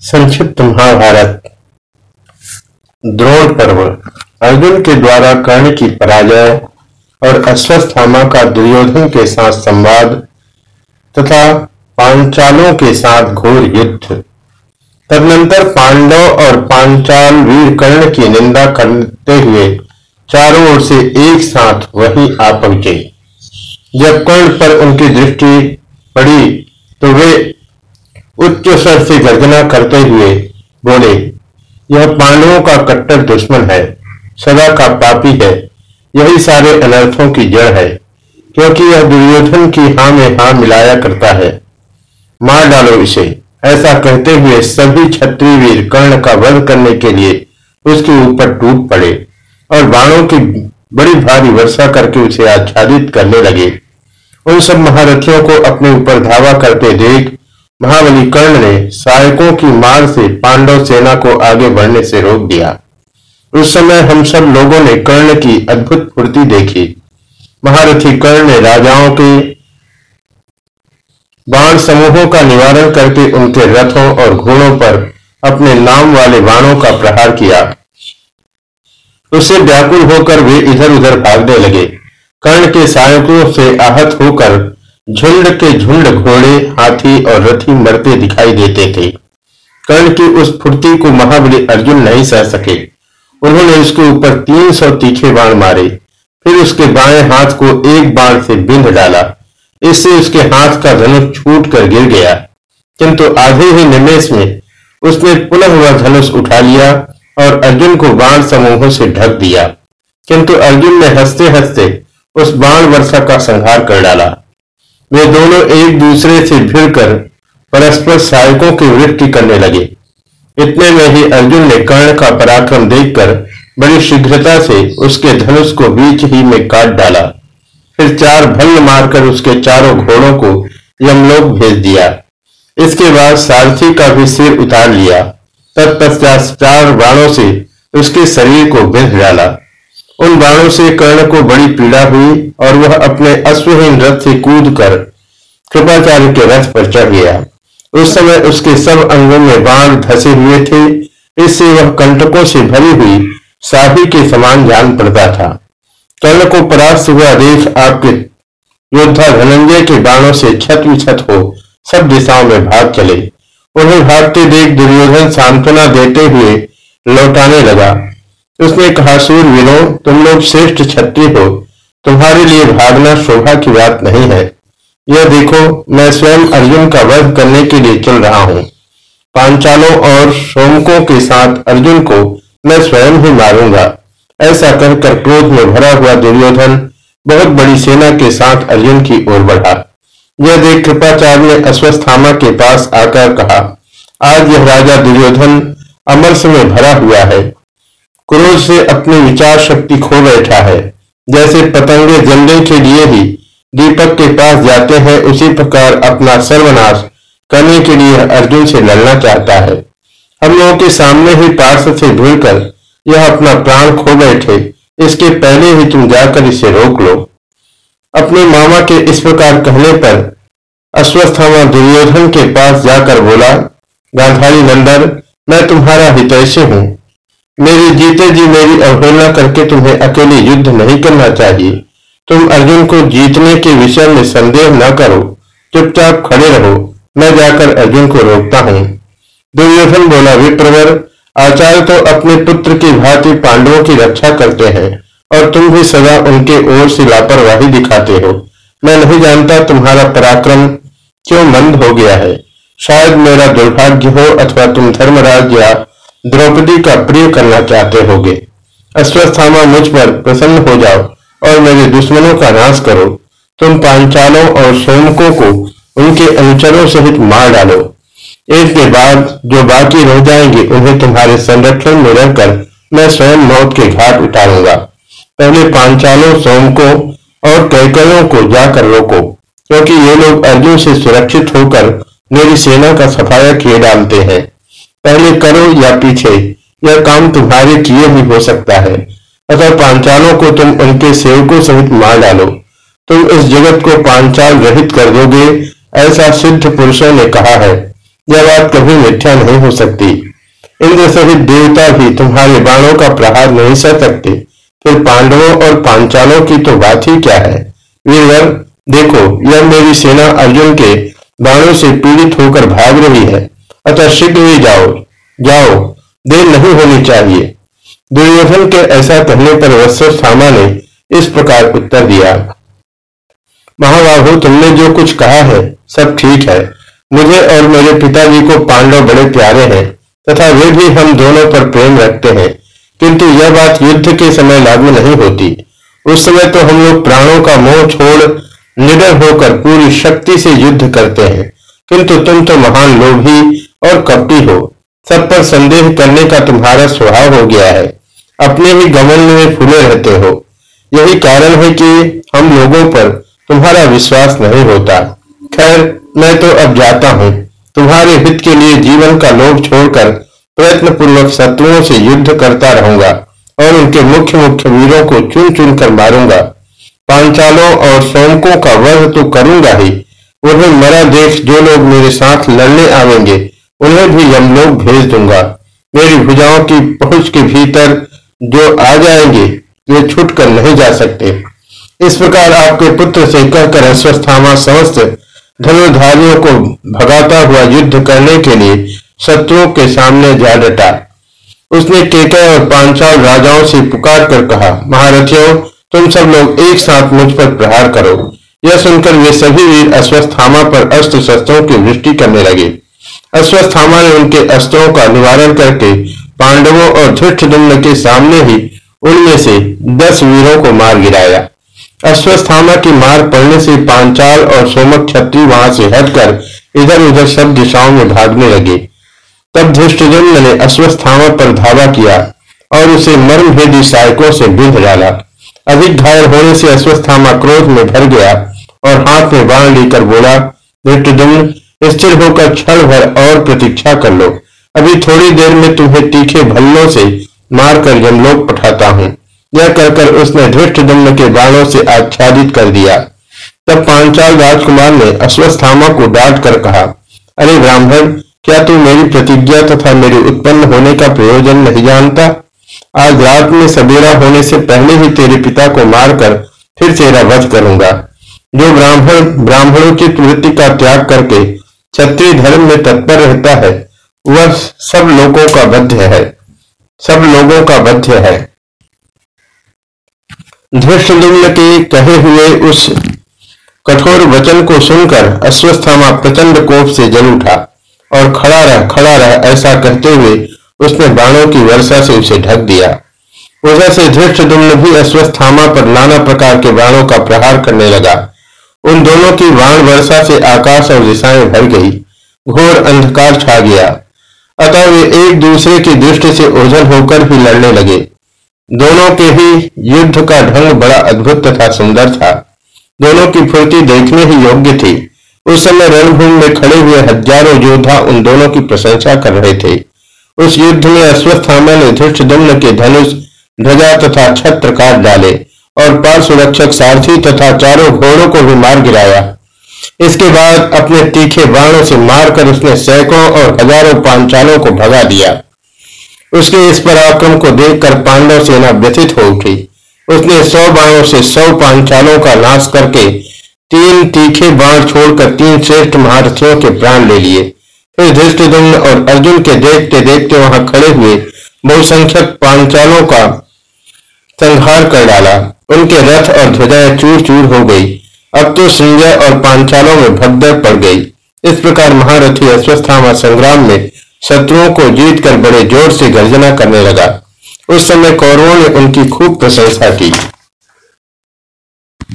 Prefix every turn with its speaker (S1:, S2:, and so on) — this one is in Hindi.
S1: संक्षिप्त महाभारत। द्रोण पर्व। अर्जुन के द्वारा कर्ण की पराजय और अश्वस्थामा का दुर्योधन के साथ संवाद तथा पांचालों के साथ घोर युद्ध। तदनंतर पांडव और पांचाल वीर कर्ण की निंदा करते हुए चारों ओर से एक साथ वहीं आ पहुँचे। जब कर्ण पर उनकी दृष्टि पड़ी तो वे उच्च स्वर से गर्जना करते हुए बोले, यह पांडवों का कट्टर दुश्मन है, सदा का पापी है, यही सारे अनर्थों की जड़ है, क्योंकि यह दुर्योधन की हाँ में हाँ मिलाया करता है। मार डालो इसे। ऐसा कहते हुए सभी क्षत्रिय वीर कर्ण का वध करने के लिए उसके ऊपर टूट पड़े और बाणों की बड़ी भारी वर्षा करके उसे आच्छादित करने लगे। उन सब महारथियों को अपने ऊपर धावा करते देख महाबली कर्ण ने सहायकों की मार से पांडव सेना को आगे बढ़ने से रोक दिया। उस समय हम सब लोगों ने कर्ण की अद्भुत फुर्ती देखी। महारथी कर्ण ने राजाओं के बाण समूहों का निवारण करके उनके रथों और घोड़ों पर अपने नाम वाले बाणों का प्रहार किया। उससे व्याकुल होकर वे इधर उधर भागने लगे। कर्ण के सहायकों से आहत होकर झुंड के झुंड घोड़े, हाथी और रथी मरते दिखाई देते थे। कर्ण की उस फुर्ती को महाबली अर्जुन नहीं सह सके। उन्होंने उसके ऊपर तीन सौ तीखे बाण मारे। फिर उसके बाएँ हाथ को एक बाण से बिंद डाला। इससे उसके हाथ का धनुष छूट कर गिर गया। किंतु आधे ही निमेश में उसने पुनः वह धनुष उठा लिया और अर्जुन को बाण समूहों से ढक दिया। किंतु अर्जुन ने हँसते हँसते उस बाण वर्षा का संहार कर डाला। वे दोनों एक दूसरे से भिड़कर परस्पर सहायकों की वृत्ति करने लगे। इतने में ही अर्जुन ने कर्ण का पराक्रम देखकर बड़ी शीघ्रता से उसके धनुष को बीच ही में काट डाला। फिर चार भल्ल मारकर उसके चारों घोड़ों को यमलोक भेज दिया। इसके बाद सारथी का भी सिर उतार लिया। तत्पश्चात चार बाणों से उसके शरीर को बिंध डाला। उन बाणों से कर्ण को बड़ी पीड़ा हुई और वह अपने अश्वहीन रथ से कूद कर कृपाचार्य के रथ पर चढ़ गया। उस समय उसके सब अंगों में बाण धसे हुए थे, इससे वह कंटकों से भरी हुई साही के समान जान पड़ता था। कर्ण को परास्त हुआ देख आपके योद्धा धनंजय के बाणों से छत विछत हो, सब दिशाओं में भाग चले। उन्हें भागते देख दुर्योधन सांत्वना देते हुए लौटाने लगा। उसने कहा, सूर सूरवीरों तुम लोग श्रेष्ठ छत्री हो। तुम्हारे लिए भागना शोभा की बात नहीं है। यह देखो, मैं स्वयं अर्जुन का वध करने के लिए चल रहा हूँ। पांचालों और सोमकों के साथ अर्जुन को मैं स्वयं ही मारूँगा। ऐसा कर कर क्रोध में भरा हुआ दुर्योधन बहुत बड़ी सेना के साथ अर्जुन की ओर बढ़ा। यह देख कृपाचार्य ने अश्वस्थामा के पास आकर कहा, आज यह राजा दुर्योधन अमरस में भरा हुआ है। क्रोध से अपनी विचार शक्ति खो बैठा है। जैसे पतंगे जलने के लिए ही दीपक के पास जाते हैं, उसी प्रकार अपना सर्वनाश करने के लिए अर्जुन से लड़ना चाहता है। हम लोगों के सामने ही पार्श से भिड़कर यह अपना प्राण खो बैठे, इसके पहले ही तुम जाकर इसे रोक लो। अपने मामा के इस प्रकार कहने पर अश्वस्थामा दुर्योधन के पास जाकर बोला, गांधारी नंदन, मैं तुम्हारा हितैषी हूँ। मेरे जीते जी मेरी अवहेलना करके तुम्हें अकेले युद्ध नहीं करना चाहिए। तुम अर्जुन को जीतने के विषय में संदेह न करो। चुपचाप खड़े रहो। मैं जाकर अर्जुन को रोकता हूँ। दुर्योधन बोला, विप्रवर, आचार्य तो अपने पुत्र की भांति पांडवों की रक्षा करते हैं, और तुम भी सदा उनके ओर से लापरवाही दिखाते हो। मैं नहीं जानता तुम्हारा पराक्रम क्यों मंद हो गया है। शायद मेरा दुर्भाग्य हो अथवा तुम धर्मराज या द्रौपदी का प्रिय करना चाहते होगे। अश्वस्थामा मुझ पर प्रसन्न हो जाओ और मेरे दुश्मनों का नाश करो। तुम पांचालों और सोमकों को उनके अनुचरों सहित मार डालो। एक के बाद जो बाकी रह जाएँगे, उन्हें तुम्हारे संरक्षण में रहकर मैं स्वयं मौत के घाट उतारूँगा। पहले पांचालों सोमकों और कैकयों को जाकर रोको, क्योंकि ये लोग अर्जुन से सुरक्षित होकर मेरी सेना का सफाया किए डालते हैं। पहले करो या पीछे। यह काम तुम्हारे किए भी हो सकता है। अगर पांचालों को तुम उनके सेवकों सहित मार डालो, तुम इस जगत को पांचाल रहित कर दोगे, ऐसा सिद्ध पुरुषों ने कहा है। यह बात कभी मिथ्या नहीं हो सकती। इंद्र सहित देवता भी तुम्हारे बाणों का प्रहार नहीं सह सकते। फिर पांडवों और पांचालों की तो बात ही क्या है? वीरवर, देखो, यह मेरी सेना अर्जुन के बाणों से पीड़ित होकर भाग रही है। अतः शीघ्र ही जाओ। जाओ। देर नहीं होनी चाहिए। दुर्योधन के ऐसा कहने पर वत्सामा ने इस प्रकार उत्तर दिया। महाबाहु, तुमने जो कुछ कहा है, सब ठीक है। मुझे और मेरे पिताजी को पांडव बड़े प्यारे हैं, तथा वे भी हम दोनों पर प्रेम रखते हैं। किंतु यह बात युद्ध के समय लागू नहीं होती। उस समय तो हम लोग प्राणों का मोह छोड़ निडर होकर पूरी शक्ति से युद्ध करते हैं। किंतु तुम तो महान लोभी और कपटी हो। सब पर संदेह करने का तुम्हारा स्वभाव हो गया है। अपने ही गमन में फूले रहते हो। यही कारण है कि हम लोगों पर तुम्हारा विश्वास नहीं होता। खैर, मैं तो अब जाता हूँ। तुम्हारे हित के लिए जीवन का लोभ छोड़कर प्रयत्न पूर्वक शत्रुओं से युद्ध करता रहूँगा और उनके मुख्य मुख्य वीरों को चुन चुन कर मारूँगा। पांचालों और सोमकों का वध तो करूँगा ही। उन्हें मरा देख जो लोग मेरे साथ लड़ने आवेंगे। उन्हें भी यमलोक भेज दूँगा। मेरी भुजाओं की पहुँच के भीतर जो आ जाएँगे, वे छुट कर नहीं जा सकते। इस प्रकार आपके पुत्र से कहकर अश्वस्थामा समस्त धनुधारियों को भगाता हुआ युद्ध करने के लिए शत्रुओं के सामने जा डटा। उसने केके और पांचाल राजाओं से पुकार कर कहा, महारथियों, तुम सब लोग एक साथ मुझ पर प्रहार करो। यह सुनकर वे सभी वीर अश्वस्थामा पर अस्त्र शस्त्रों की वृष्टि करने लगे। अश्वस्थामा ने उनके अस्त्रों का निवारण करके पांडवों और धृष्टदुम्न के सामने ही उनमें से दस वीरों को मार गिराया। अश्वस्थामा की मार पड़ने से पांचाल और सोमक छत्री वहाँ से हटकर इधर उधर सब दिशाओं में भागने लगे। तब धृष्टजन्म ने अश्वस्थामा पर धावा किया और उसे मर्म भेदी सहायकों से बिंध डाला। अधिक घायल होने से अश्वस्थामा क्रोध में भर गया और हाथ में बाण लेकर बोला धृष्टदम्न स्थिर होकर क्षण भर और प्रतीक्षा कर लो। अभी थोड़ी देर में तुम्हें तीखे भल्लों से मारकर यमलोक पठाता हूँ। यह कहकर उसने धृष्ट दम्न के बाणों से आच्छादित कर दिया। तब पांचाल राजकुमार ने अश्वस्थामा को डांट कर कहा, अरे ब्राह्मण, क्या तू मेरी प्रतिज्ञा तथा मेरे उत्पन्न होने का प्रयोजन नहीं जानता? आज रात में सवेरा होने से पहले ही तेरे पिता को मारकर फिर तेरा वध करूँगा। जो ब्राह्मण, ब्राह्मणों की वृत्ति का त्याग करके क्षत्रिय धर्म में तत्पर रहता है, वह सब लोगों का बद्ध है, सब लोगों का बद्ध है। धृष्टलिंग के कहे हुए उस कठोर वचन को सुनकर अश्वस्थामा प्रचंड कोप से जल उठा और खड़ा रह खड़ा रह ऐसा कहते हुए उसने बाणों की वर्षा से उसे ढक दिया। उधर से धृष्टदुम्न भी अश्वस्थामा पर नाना प्रकार के बाणों का प्रहार करने लगा। उन दोनों की बाण वर्षा से आकाश और दिशाएँ भर गई, घोर अंधकार छा गया। अतः वे एक दूसरे की दृष्टि से ओझल होकर भी लड़ने लगे। दोनों के ही युद्ध का ढंग बड़ा अद्भुत तथा सुंदर था। दोनों की फुर्ती देखने ही योग्य थी। उस समय रणभूमि में खड़े हुए हज़ारों योद्धा उन दोनों की प्रशंसा कर रहे थे। उस युद्ध में अश्वस्थामा ने धृष्टदम्न के धनुष, ध्वजा तथा छत्र काट डाले। और पाल सुरक्षक सारथी तथा चारों घोड़ों को भी मार गिराया। इसके बाद अपने तीखे बाणों से मारकर उसने सैकड़ों और हज़ारों पांचालों को भगा दिया। उसके इस पराक्रम को देखकर पांडव सेना व्यथित हो उठी। उसने सौ बाणों से सौ पांचालों का नाश करके तीन तीखे बाण छोड़कर तीन श्रेष्ठ महारथियों के प्राण ले लिए। फिर धृष्टदुम्न और अर्जुन के देखते देखते वहाँ खड़े हुए बहुसंख्यक पांचालों का संहार कर डाला। उनके रथ और ध्वजाएँ चूर चूर हो गई। अब तो संजय और पांचालों में भगदड़ पड़ गई। इस प्रकार महारथी अश्वस्थामा संग्राम में शत्रुओं को जीत कर बड़े ज़ोर से गर्जना करने लगा। उस समय कौरवों ने उनकी खूब प्रशंसा की।